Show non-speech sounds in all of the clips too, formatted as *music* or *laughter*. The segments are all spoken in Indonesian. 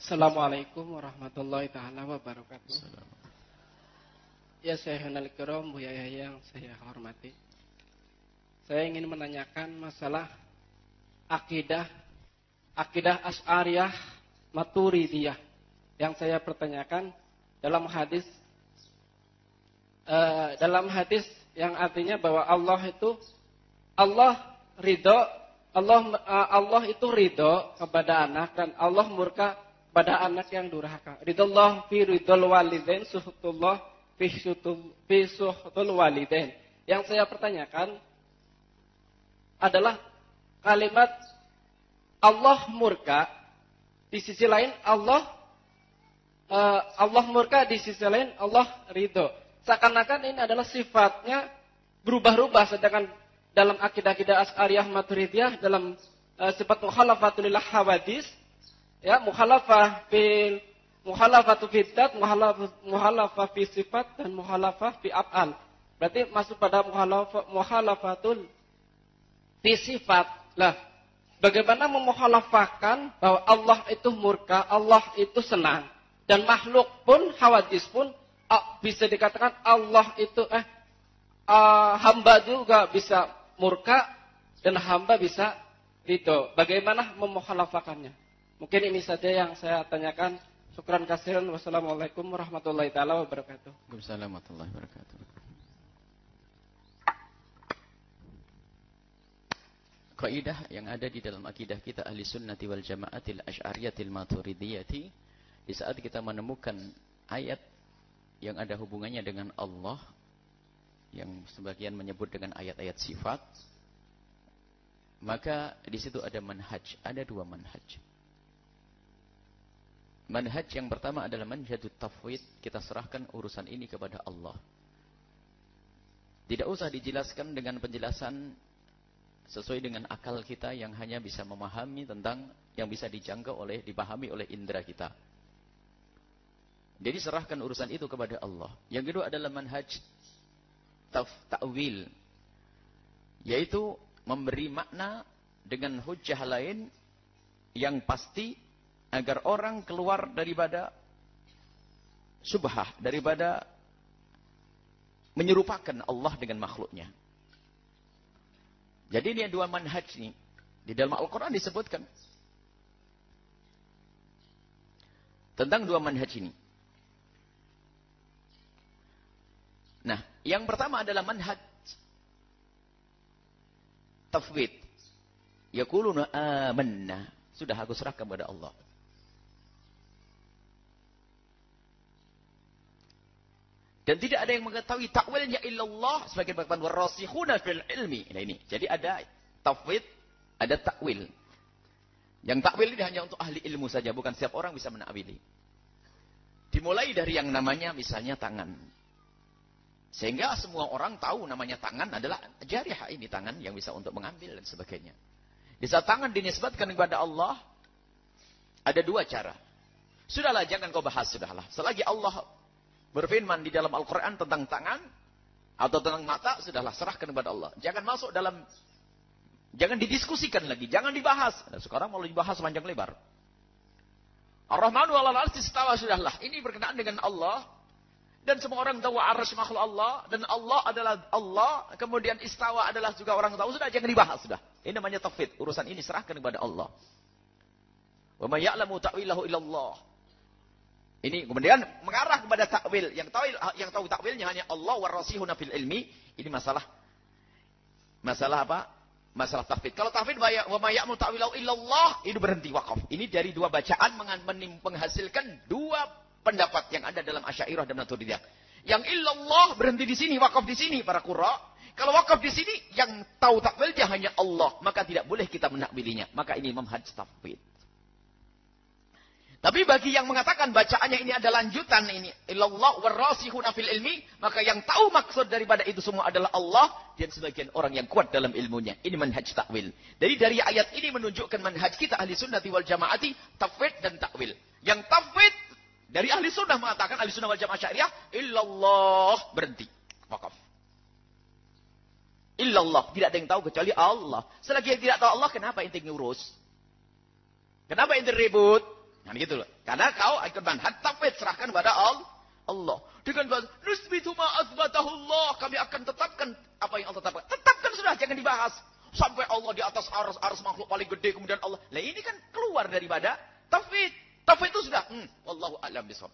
Assalamualaikum warahmatullahi taala wabarakatuh. Ya saya Henal Kiram, Bu Yaya yang saya hormati. Saya ingin menanyakan masalah akidah akidah Asy'ariyah Maturidiyah yang saya pertanyakan dalam hadis uh, dalam hadis yang artinya bahwa Allah itu Allah ridho Allah uh, Allah itu ridho kepada anak dan Allah murka pada anak yang durhaka. Ridallah fi ridul walidain suhutullah fi suhtul walidain. Yang saya pertanyakan adalah kalimat Allah murka di sisi lain Allah uh, Allah murka di sisi lain Allah ridho. Seakan-akan ini adalah sifatnya berubah-ubah sedangkan dalam akidah-akidah As'ariyah Maturidiyah dalam uh, sifat mukhalafatul hawadis ya mukhalafah bil mukhalafatu fi dzat mukhalafah fi sifat dan mukhalafah fi af'al berarti masuk pada mukhalafah mukhalafatul fi sifat lah bagaimana memukhalafahkan bahwa Allah itu murka Allah itu senang dan makhluk pun hawadis pun bisa dikatakan Allah itu eh hamba juga bisa murka dan hamba bisa ridho. Bagaimana memukhalafakannya? Mungkin ini saja yang saya tanyakan. Syukran kasiran. Wassalamualaikum warahmatullahi taala wabarakatuh. Waalaikumsalam warahmatullahi wabarakatuh. Kaidah yang ada di dalam akidah kita ahli sunnati wal jamaatil asy'ariyatil maturidiyati di saat kita menemukan ayat yang ada hubungannya dengan Allah yang sebagian menyebut dengan ayat-ayat sifat maka di situ ada manhaj ada dua manhaj Manhaj yang pertama adalah manhajut tafwid. Kita serahkan urusan ini kepada Allah. Tidak usah dijelaskan dengan penjelasan sesuai dengan akal kita yang hanya bisa memahami tentang yang bisa dijangkau oleh, dipahami oleh indera kita. Jadi serahkan urusan itu kepada Allah. Yang kedua adalah manhaj taf ta'wil. Yaitu memberi makna dengan hujah lain yang pasti agar orang keluar daripada subhah, daripada menyerupakan Allah dengan makhluknya. Jadi ini dua manhaj ini. Di dalam Al-Quran disebutkan. Tentang dua manhaj ini. Nah, yang pertama adalah manhaj tafwid. Yakuluna amanna. Sudah aku serahkan kepada Allah. Dan tidak ada yang mengetahui takwilnya illallah sebagai bagaimana warasikhuna fil ilmi. Nah ini. Jadi ada tafwid, ada takwil. Yang takwil ini hanya untuk ahli ilmu saja, bukan setiap orang bisa menakwili. Dimulai dari yang namanya misalnya tangan. Sehingga semua orang tahu namanya tangan adalah jariah ini tangan yang bisa untuk mengambil dan sebagainya. Di saat tangan dinisbatkan kepada Allah, ada dua cara. Sudahlah, jangan kau bahas, sudahlah. Selagi Allah berfirman di dalam Al-Quran tentang tangan atau tentang mata, sudahlah serahkan kepada Allah. Jangan masuk dalam, jangan didiskusikan lagi, jangan dibahas. Nah, sekarang mau dibahas panjang lebar. Ar-Rahmanu ala istawa sudahlah. Ini berkenaan dengan Allah. Dan semua orang tahu arasy makhluk Allah. Dan Allah adalah Allah. Kemudian istawa adalah juga orang tahu. Sudah, jangan dibahas. Sudah. Ini namanya tafid. Urusan ini serahkan kepada Allah. Wa ma ya'lamu ta'wilahu. Ini kemudian mengarah kepada takwil. Yang tahu yang tahu takwilnya hanya Allah warasihuna fil ilmi. Ini masalah masalah apa? Masalah tafid. Kalau tafid wa ma ta'wilau illallah, ini berhenti wakaf. Ini dari dua bacaan menghasilkan dua pendapat yang ada dalam Asy'ariyah dan Maturidiyah. Yang illallah berhenti di sini, wakaf di sini para qurra. Kalau wakaf di sini yang tahu takwilnya hanya Allah, maka tidak boleh kita menakwilinya. Maka ini memhaj tafid. Tapi bagi yang mengatakan bacaannya ini ada lanjutan ini, illallah warasihuna fil ilmi, maka yang tahu maksud daripada itu semua adalah Allah dan sebagian orang yang kuat dalam ilmunya. Ini manhaj takwil. Jadi dari ayat ini menunjukkan manhaj kita ahli sunnati wal jamaati tafwid dan takwil. Yang tafwid dari ahli sunnah mengatakan ahli sunnah wal jamaah syariah illallah berhenti. Wakaf. Illallah. Tidak ada yang tahu kecuali Allah. Selagi yang tidak tahu Allah, kenapa inti ngurus? Kenapa inti ribut? Kan gitu loh. Karena kau ikut manhaj tafwid serahkan kepada Allah. Dengan bahasa nusbitu ma Allah. Kami akan tetapkan apa yang Allah tetapkan. Tetapkan sudah, jangan dibahas. Sampai Allah di atas arus arus makhluk paling gede kemudian Allah. Lah ini kan keluar daripada tafwid. Tafwid itu sudah hmm, wallahu a'lam bishawab.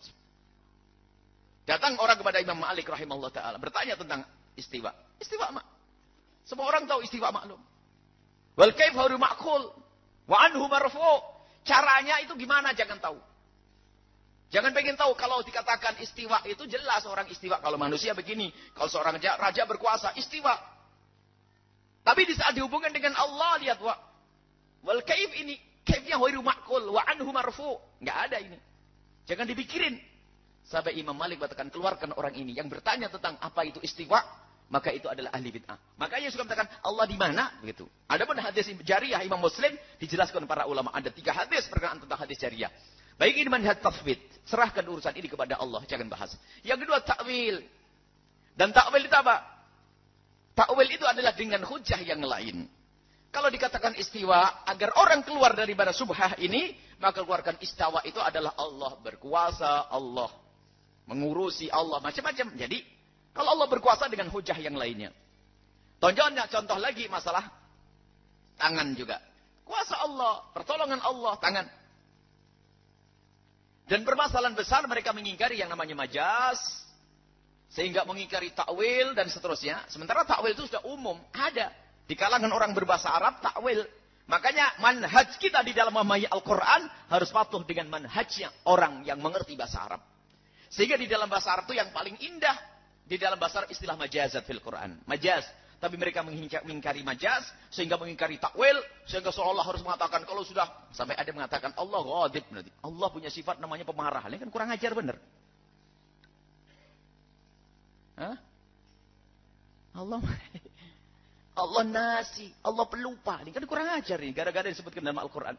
Datang orang kepada Imam Malik rahimahullah taala bertanya tentang istiwa. Istiwa mak. Semua orang tahu istiwa maklum. Wal haru ma'kul wa anhu marfu. Caranya itu gimana jangan tahu. Jangan pengen tahu kalau dikatakan istiwa itu jelas orang istiwa. Kalau manusia begini, kalau seorang raja, berkuasa istiwa. Tapi di saat dihubungkan dengan Allah lihat wa wal kaif ini kaifnya ghairu ma'kul wa anhu marfu. Enggak ada ini. Jangan dipikirin. Sampai Imam Malik katakan keluarkan orang ini yang bertanya tentang apa itu istiwa, maka itu adalah ahli bid'ah. Makanya suka mengatakan Allah di mana begitu. Ada pun hadis jariah Imam Muslim dijelaskan para ulama ada tiga hadis berkenaan tentang hadis jariah. Baik ini manhaj tafwid, serahkan urusan ini kepada Allah, jangan bahas. Yang kedua takwil. Dan takwil itu apa? Takwil itu adalah dengan hujah yang lain. Kalau dikatakan istiwa, agar orang keluar daripada subhah ini, maka keluarkan istawa itu adalah Allah berkuasa, Allah mengurusi Allah, macam-macam. Jadi, kalau Allah berkuasa dengan hujah yang lainnya. Contohnya, contoh lagi masalah tangan juga. Kuasa Allah, pertolongan Allah, tangan. Dan permasalahan besar mereka mengingkari yang namanya majas, sehingga mengingkari takwil dan seterusnya. Sementara takwil itu sudah umum. Ada. Di kalangan orang berbahasa Arab, takwil. Makanya manhaj kita di dalam memahami Al-Quran harus patuh dengan manhajnya orang yang mengerti bahasa Arab. Sehingga di dalam bahasa Arab itu yang paling indah. Di dalam bahasa istilah majazat fil Quran. Majaz. Tapi mereka mengingkari majaz. Sehingga mengingkari takwil. Sehingga seolah harus mengatakan kalau sudah. Sampai ada mengatakan Allah ghadib. Allah punya sifat namanya pemarah. Ini kan kurang ajar benar. Hah? Allah *laughs* Allah nasi, Allah pelupa. Ini kan kurang ajar nih, gara-gara disebutkan dalam Al-Quran.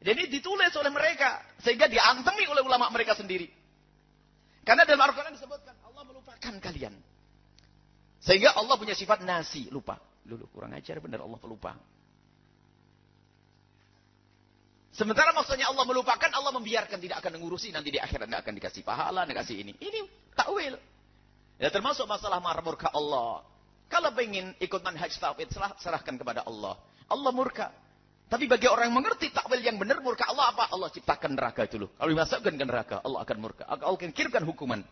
Ini ditulis oleh mereka, sehingga diantemi oleh ulama mereka sendiri. Karena dalam Al-Quran disebutkan, Allah melupakan kalian. Sehingga Allah punya sifat nasi, lupa. Lulu, kurang ajar benar Allah pelupa. Sementara maksudnya Allah melupakan, Allah membiarkan tidak akan mengurusi nanti di akhirat tidak akan dikasih pahala, dikasih ini. Ini takwil. Ya termasuk masalah murka Allah. Kalau ingin ikut manhaj tauhid, serahkan kepada Allah. Allah murka. Tapi bagi orang yang mengerti takwil yang benar murka Allah apa? Allah ciptakan neraka itu loh. Kalau dimasukkan ke neraka, Allah akan murka. Allah akan kirimkan hukuman.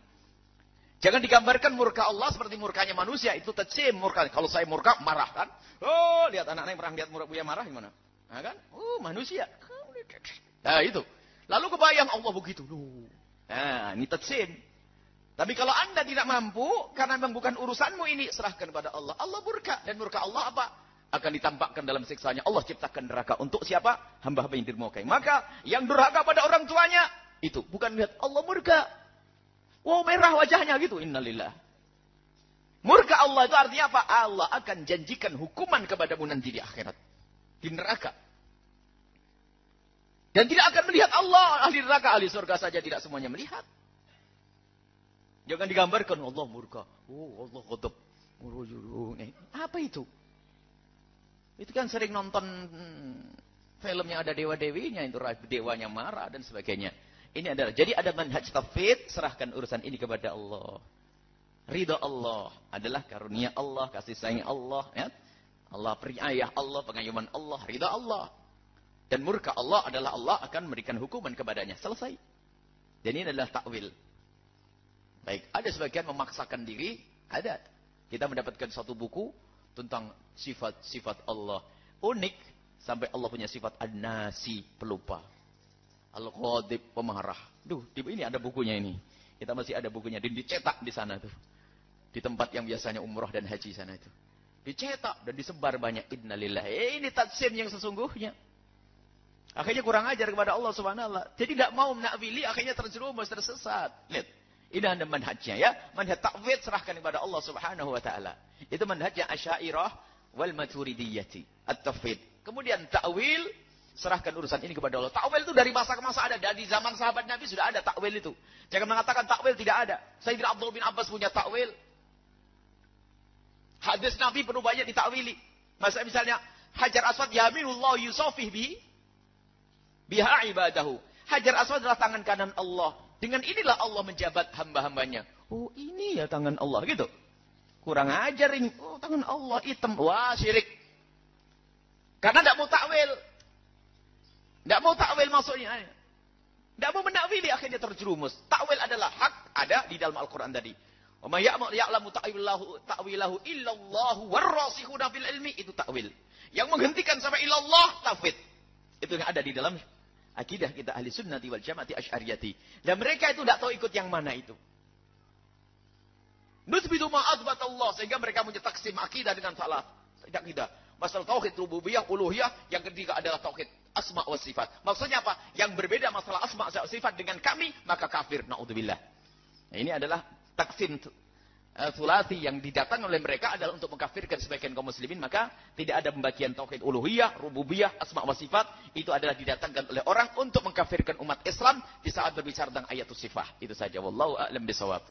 Jangan digambarkan murka Allah seperti murkanya manusia. Itu tajim murka. Kalau saya murka, marah kan. Oh, lihat anak-anak yang pernah lihat murka Buya marah gimana? Nah, kan? Oh, manusia. Nah, itu. Lalu kebayang Allah begitu. Nah, ini tajim. Tapi kalau anda tidak mampu, karena memang bukan urusanmu ini, serahkan kepada Allah. Allah murka. Dan murka Allah apa? Akan ditampakkan dalam siksanya. Allah ciptakan neraka. Untuk siapa? Hamba-hamba yang dirmokai. Maka, yang durhaka pada orang tuanya, itu. Bukan lihat Allah murka. Wow, merah wajahnya gitu. Innalillah. Murka Allah itu artinya apa? Allah akan janjikan hukuman kepadamu nanti di akhirat. Di neraka. Dan tidak akan melihat Allah. Ahli neraka, ahli surga saja tidak semuanya melihat. Jangan digambarkan Allah murka. Oh, Allah ghadab. Apa itu? Itu kan sering nonton hmm, film yang ada dewa-dewinya, itu dewanya marah dan sebagainya. Ini adalah jadi ada manhaj tafid, serahkan urusan ini kepada Allah. Ridha Allah adalah karunia Allah, kasih sayang Allah, ya. Allah periayah Allah, pengayuman Allah, ridha Allah. Dan murka Allah adalah Allah akan memberikan hukuman kepadanya. Selesai. Dan ini adalah takwil. Baik, ada sebagian memaksakan diri, ada. Kita mendapatkan satu buku tentang sifat-sifat Allah. Unik, sampai Allah punya sifat an-nasi, pelupa. Al-Qadib, pemarah. Duh, ini ada bukunya ini. Kita masih ada bukunya, dan dicetak di sana tuh. Di tempat yang biasanya umroh dan haji sana itu. Dicetak dan disebar banyak. Innalillah. Eh, ini tatsin yang sesungguhnya. Akhirnya kurang ajar kepada Allah subhanahu Jadi tidak mau menakwili, akhirnya terjerumus, tersesat. Lihat. Ini anda manhajnya ya. Manhaj takwid serahkan kepada Allah subhanahu wa ta'ala. Itu manhajnya asyairah wal maturidiyati. At-tafwid. Kemudian takwil serahkan urusan ini kepada Allah. Takwil itu dari masa ke masa ada. Dari zaman sahabat Nabi sudah ada takwil itu. Jangan mengatakan takwil tidak ada. Sayyidina Abdul bin Abbas punya takwil. Hadis Nabi penuh banyak ditakwili. Masa misalnya Hajar Aswad yaminullah yusofih bihi biha ibadahu. Hajar Aswad adalah tangan kanan Allah. Dengan inilah Allah menjabat hamba-hambanya. Oh ini ya tangan Allah gitu. Kurang ajar ini. Oh tangan Allah hitam. Wah syirik. Karena tidak mau takwil. Tidak mau takwil maksudnya. Tidak mau menakwili akhirnya terjerumus. Takwil adalah hak ada di dalam Al-Quran tadi. Wa may ya'lamu ta'wilahu ta'wilahu illallahu warrasikhuna fil ilmi itu takwil. Yang menghentikan sampai ilallah tafwid. Itu yang ada di dalam akidah kita ahli sunnati wal jamaati asy'ariyati. Dan mereka itu tidak tahu ikut yang mana itu. Nusbitu ma'adbat Allah sehingga mereka punya taksim akidah dengan salah. Tidak kita. Masalah tauhid rububiyah, uluhiyah, yang ketiga adalah tauhid asma wa sifat. Maksudnya apa? Yang berbeda masalah asma wa sifat dengan kami, maka kafir. Naudzubillah. Nah, ini adalah taksim uh, sulasi yang didatangkan oleh mereka adalah untuk mengkafirkan sebagian kaum muslimin maka tidak ada pembagian tauhid uluhiyah, rububiyah, asma wa sifat itu adalah didatangkan oleh orang untuk mengkafirkan umat Islam di saat berbicara tentang ayat sifat. Itu saja wallahu a'lam bisawab.